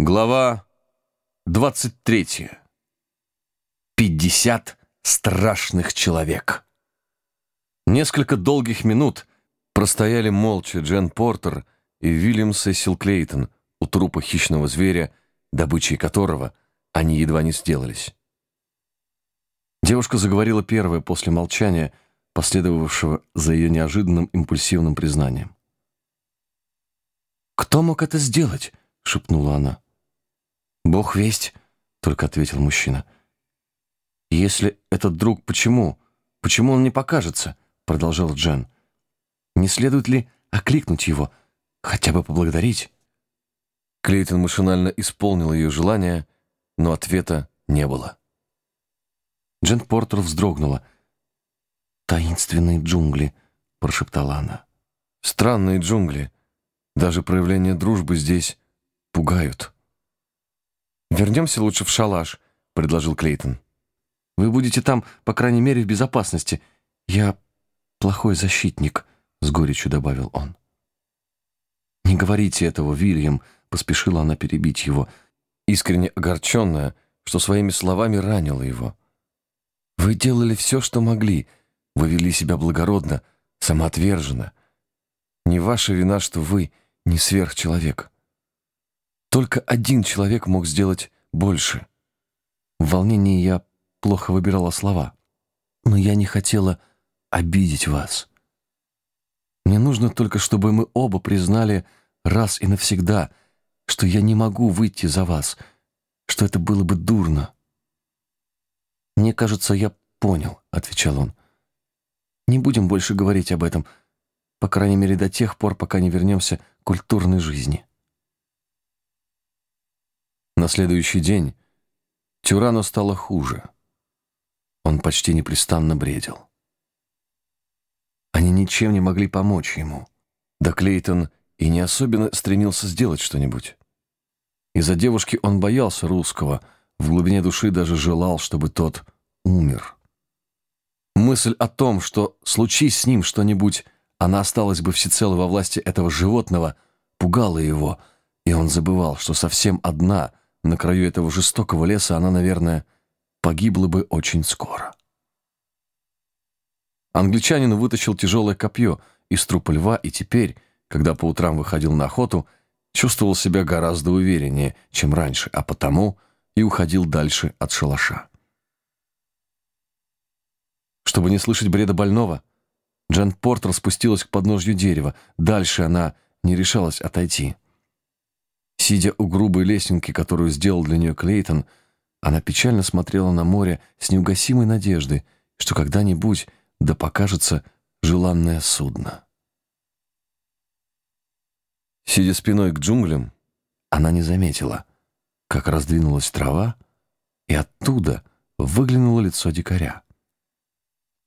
Глава 23. 50 страшных человек. Несколько долгих минут простояли молча Джен Портер и Уильям Сесил Клейтон у трупа хищного зверя, добычей которого они едва не сделались. Девушка заговорила первая после молчания, последовавшего за ее неожиданным импульсивным признанием. «Кто мог это сделать?» — шепнула она. «Бог весть», — только ответил мужчина. «Если этот друг, почему? Почему он не покажется?» — продолжал Джен. «Не следует ли окликнуть его, хотя бы поблагодарить?» Клейтон машинально исполнил ее желание, но ответа не было. Джен Портер вздрогнула. «Таинственные джунгли», — прошептала она. «Странные джунгли. Даже проявления дружбы здесь пугают». «Вернемся лучше в шалаш», — предложил Клейтон. «Вы будете там, по крайней мере, в безопасности. Я плохой защитник», — с горечью добавил он. «Не говорите этого, Вильям», — поспешила она перебить его, искренне огорченная, что своими словами ранила его. «Вы делали все, что могли. Вы вели себя благородно, самоотверженно. Не ваша вина, что вы не сверхчеловек». Только один человек мог сделать больше. В волнении я плохо выбирала слова. Но я не хотела обидеть вас. Мне нужно только, чтобы мы оба признали раз и навсегда, что я не могу выйти за вас, что это было бы дурно. «Мне кажется, я понял», — отвечал он. «Не будем больше говорить об этом, по крайней мере до тех пор, пока не вернемся к культурной жизни». На следующий день Тюрану стало хуже. Он почти непрестанно бредил. Они ничем не могли помочь ему. Да Клейтон и не особенно стремился сделать что-нибудь. Из-за девушки он боялся русского, в глубине души даже желал, чтобы тот умер. Мысль о том, что случись с ним что-нибудь, она осталась бы всецело во власти этого животного, пугала его, и он забывал, что совсем одна — на краю этого жестокого леса она, наверное, погибла бы очень скоро. Англичанин вытащил тяжелое копье из трупа льва и теперь, когда по утрам выходил на охоту, чувствовал себя гораздо увереннее, чем раньше, а потому и уходил дальше от шалаша. Чтобы не слышать бреда больного, Джен Портер спустилась к подножью дерева. Дальше она не решалась отойти. Сидя у грубой лесенки, которую сделал для нее Клейтон, она печально смотрела на море с неугасимой надеждой, что когда-нибудь да покажется желанное судно. Сидя спиной к джунглям, она не заметила, как раздвинулась трава, и оттуда выглянуло лицо дикаря.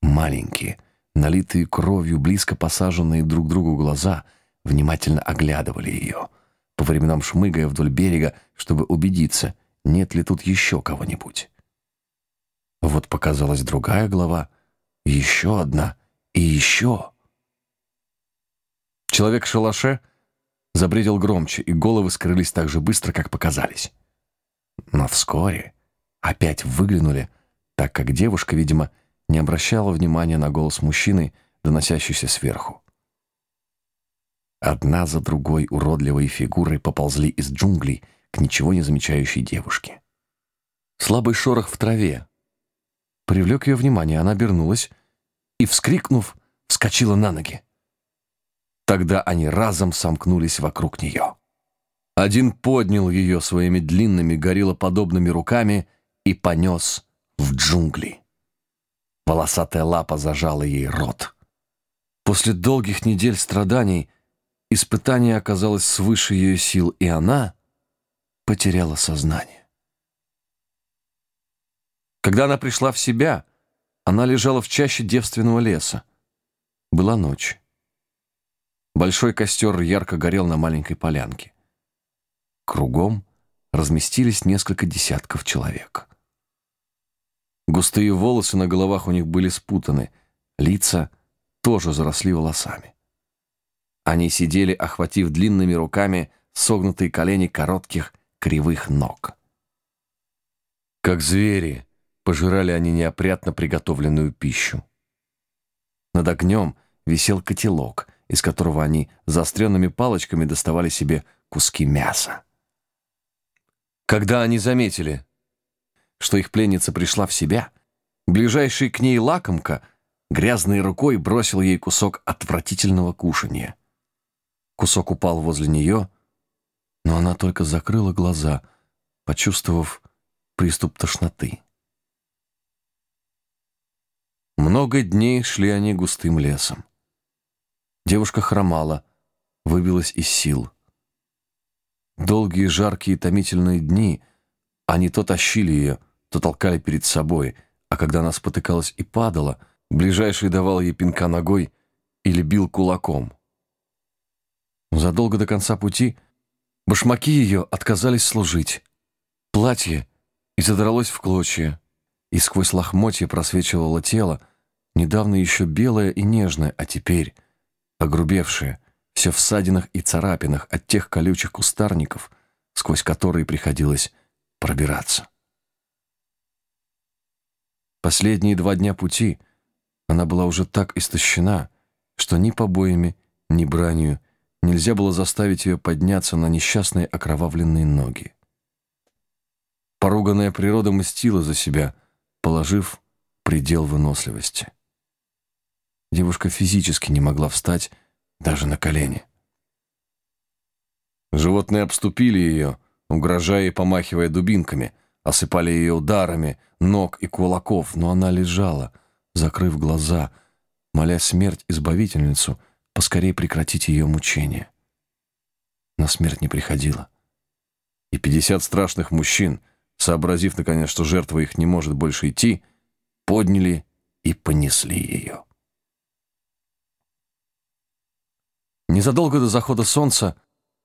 Маленькие, налитые кровью, близко посаженные друг другу глаза внимательно оглядывали ее — по временам шмыгая вдоль берега, чтобы убедиться, нет ли тут еще кого-нибудь. Вот показалась другая глава, еще одна и еще. Человек шалаше забредил громче, и головы скрылись так же быстро, как показались. Но вскоре опять выглянули, так как девушка, видимо, не обращала внимания на голос мужчины, доносящийся сверху. Одна за другой уродливые фигуры поползли из джунглей к ничего не замечающей девушке. Слабый шорох в траве привлек ее внимание. Она обернулась и, вскрикнув, вскочила на ноги. Тогда они разом сомкнулись вокруг нее. Один поднял ее своими длинными гориллоподобными руками и понес в джунгли. Волосатая лапа зажала ей рот. После долгих недель страданий Испытание оказалось свыше ее сил, и она потеряла сознание. Когда она пришла в себя, она лежала в чаще девственного леса. Была ночь. Большой костер ярко горел на маленькой полянке. Кругом разместились несколько десятков человек. Густые волосы на головах у них были спутаны, лица тоже заросли волосами. Они сидели, охватив длинными руками согнутые колени коротких кривых ног. Как звери, пожирали они неопрятно приготовленную пищу. Над огнем висел котелок, из которого они заостренными палочками доставали себе куски мяса. Когда они заметили, что их пленница пришла в себя, ближайший к ней лакомка грязной рукой бросил ей кусок отвратительного кушания. Кусок упал возле нее, но она только закрыла глаза, почувствовав приступ тошноты. Много дней шли они густым лесом. Девушка хромала, выбилась из сил. Долгие, жаркие, томительные дни они то тащили ее, то толкали перед собой, а когда она спотыкалась и падала, ближайший давал ей пинка ногой или бил кулаком. Задолго до конца пути башмаки ее отказались служить. Платье и задралось в клочья, и сквозь лохмотья просвечивало тело, недавно еще белое и нежное, а теперь огрубевшее, все в ссадинах и царапинах от тех колючих кустарников, сквозь которые приходилось пробираться. Последние два дня пути она была уже так истощена, что ни побоями, ни бранью нельзя было заставить ее подняться на несчастные окровавленные ноги. Поруганная природа мстила за себя, положив предел выносливости. Девушка физически не могла встать даже на колени. Животные обступили ее, угрожая и помахивая дубинками, осыпали ее ударами ног и кулаков, но она лежала, закрыв глаза, моля смерть избавительницу поскорее прекратить ее мучения. Но смерть не приходила. И пятьдесят страшных мужчин, сообразив, наконец, что жертва их не может больше идти, подняли и понесли ее. Незадолго до захода солнца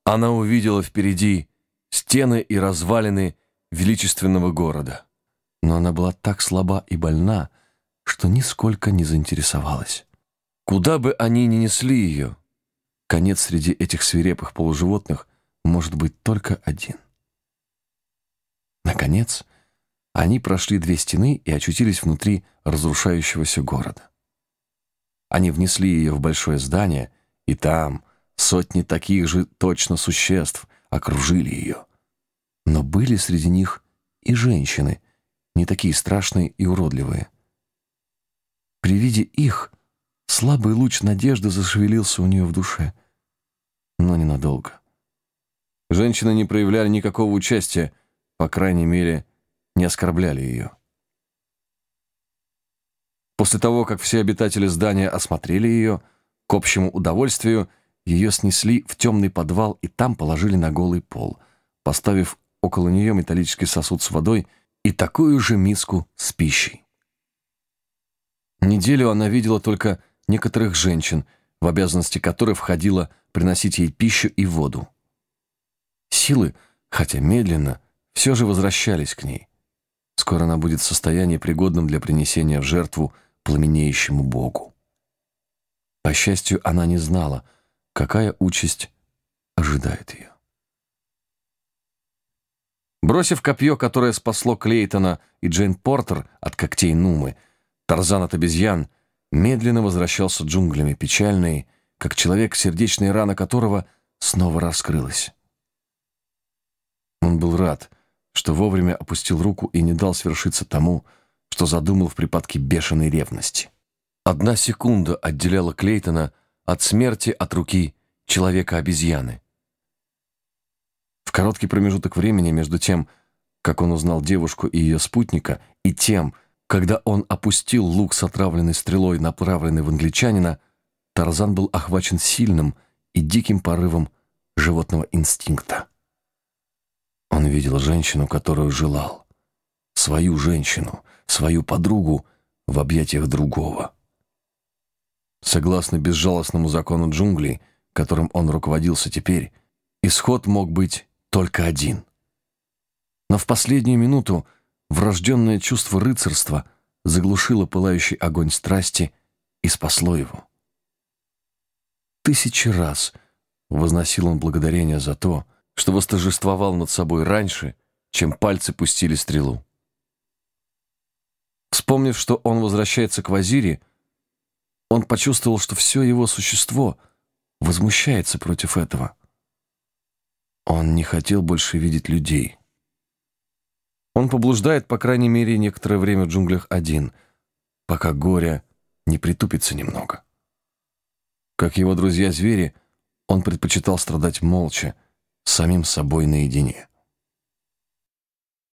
она увидела впереди стены и развалины величественного города. Но она была так слаба и больна, что нисколько не заинтересовалась. Куда бы они ни несли ее, конец среди этих свирепых полуживотных может быть только один. Наконец, они прошли две стены и очутились внутри разрушающегося города. Они внесли ее в большое здание, и там сотни таких же точно существ окружили ее. Но были среди них и женщины, не такие страшные и уродливые. При виде их слабый луч надежды зашевелился у нее в душе, но ненадолго. Женщины не проявляли никакого участия, по крайней мере, не оскорбляли ее. После того, как все обитатели здания осмотрели ее, к общему удовольствию ее снесли в темный подвал и там положили на голый пол, поставив около нее металлический сосуд с водой и такую же миску с пищей. Неделю она видела только некоторых женщин, в обязанности которых входило приносить ей пищу и воду. Силы, хотя медленно, все же возвращались к ней. Скоро она будет в состоянии, пригодном для принесения в жертву пламенеющему Богу. По счастью, она не знала, какая участь ожидает ее. Бросив копье, которое спасло Клейтона и Джейн Портер от когтей Нумы, Тарзан от обезьян медленно возвращался джунглями, печальный, как человек, сердечная рана которого снова раскрылась. Он был рад, что вовремя опустил руку и не дал свершиться тому, что задумал в припадке бешеной ревности. Одна секунда отделяла Клейтона от смерти от руки человека-обезьяны. В короткий промежуток времени между тем, как он узнал девушку и ее спутника, и тем, когда он опустил лук с отравленной стрелой, направленный в англичанина, Тарзан был охвачен сильным и диким порывом животного инстинкта. Он видел женщину, которую желал. Свою женщину, свою подругу в объятиях другого. Согласно безжалостному закону джунглей, которым он руководился теперь, исход мог быть только один. Но в последнюю минуту врожденное чувство рыцарства заглушило пылающий огонь страсти и спасло его. Тысячи раз возносил он благодарение за то, что восторжествовал над собой раньше, чем пальцы пустили стрелу. Вспомнив, что он возвращается к Вазире, он почувствовал, что все его существо возмущается против этого. Он не хотел больше видеть людей. Он поблуждает, по крайней мере, некоторое время в джунглях один, пока горе не притупится немного. Как его друзья-звери, он предпочитал страдать молча, самим собой наедине.